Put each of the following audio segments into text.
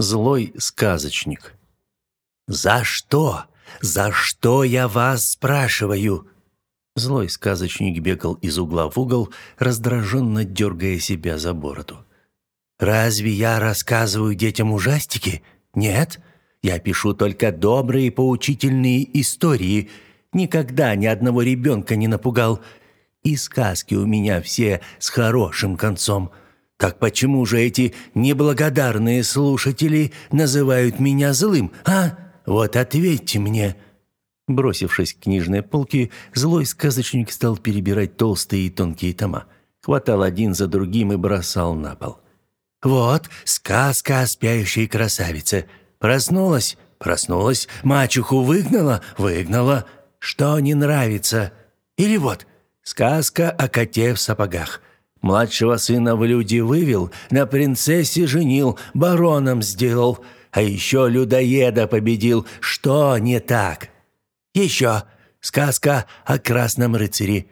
Злой сказочник. «За что? За что я вас спрашиваю?» Злой сказочник бегал из угла в угол, раздраженно дергая себя за бороду. «Разве я рассказываю детям ужастики? Нет. Я пишу только добрые поучительные истории. Никогда ни одного ребенка не напугал. И сказки у меня все с хорошим концом. Так почему же эти неблагодарные слушатели называют меня злым, а? Вот ответьте мне». Бросившись к книжной полке, злой сказочник стал перебирать толстые и тонкие тома. Хватал один за другим и бросал на пол. «Вот сказка о спящей красавице. Проснулась? Проснулась. Мачеху выгнала? Выгнала. Что не нравится? Или вот, сказка о коте в сапогах. Младшего сына в люди вывел, на принцессе женил, бароном сделал, а еще людоеда победил. Что не так?» Еще сказка о красном рыцаре.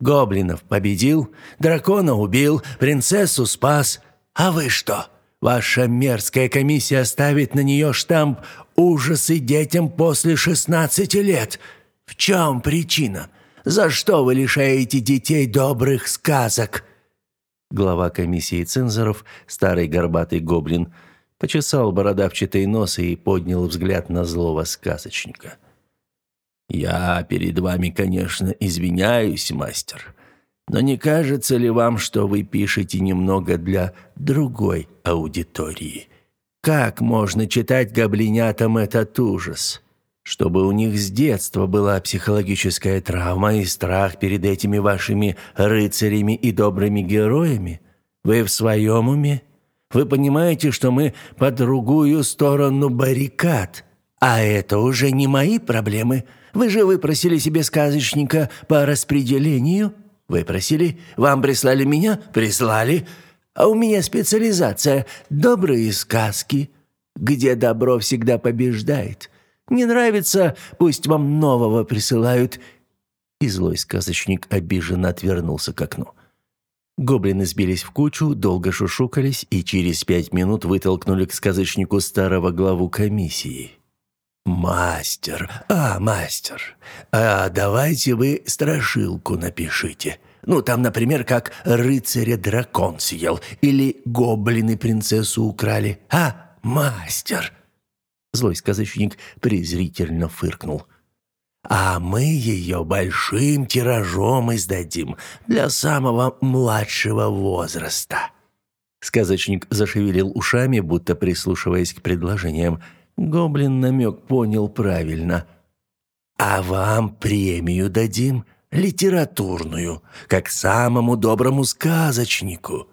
Гоблинов победил, дракона убил, принцессу спас. А вы что? Ваша мерзкая комиссия ставит на нее штамп «Ужасы детям после 16 лет». В чем причина? За что вы лишаете детей добрых сказок?» Глава комиссии цензоров, старый горбатый гоблин, почесал бородавчатый нос и поднял взгляд на злого сказочника. — «Я перед вами, конечно, извиняюсь, мастер, но не кажется ли вам, что вы пишете немного для другой аудитории? Как можно читать гоблинятам этот ужас?» Чтобы у них с детства была психологическая травма и страх перед этими вашими рыцарями и добрыми героями? Вы в своем уме? Вы понимаете, что мы по другую сторону баррикад? А это уже не мои проблемы. Вы же выпросили себе сказочника по распределению? Выпросили? Вам прислали меня? Прислали. А у меня специализация «Добрые сказки», где добро всегда побеждает. Не нравится, пусть вам нового присылают». И злой сказочник обиженно отвернулся к окну. Гоблины сбились в кучу, долго шушукались и через пять минут вытолкнули к сказочнику старого главу комиссии. «Мастер, а, мастер, а давайте вы страшилку напишите. Ну, там, например, как рыцаря дракон съел или гоблины принцессу украли. А, мастер!» Злой сказочник презрительно фыркнул. «А мы ее большим тиражом издадим для самого младшего возраста». Сказочник зашевелил ушами, будто прислушиваясь к предложениям. Гоблин намек понял правильно. «А вам премию дадим, литературную, как самому доброму сказочнику».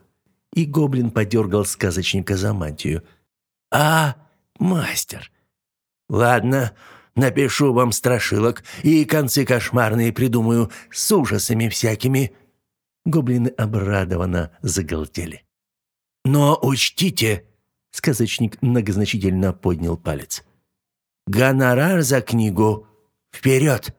И гоблин подергал сказочника за мантию. «А, мастер, ладно, напишу вам страшилок и концы кошмарные придумаю с ужасами всякими». Гоблины обрадованно загалдели. «Но учтите», Сказочник многозначительно поднял палец. «Гонорар за книгу! Вперед!»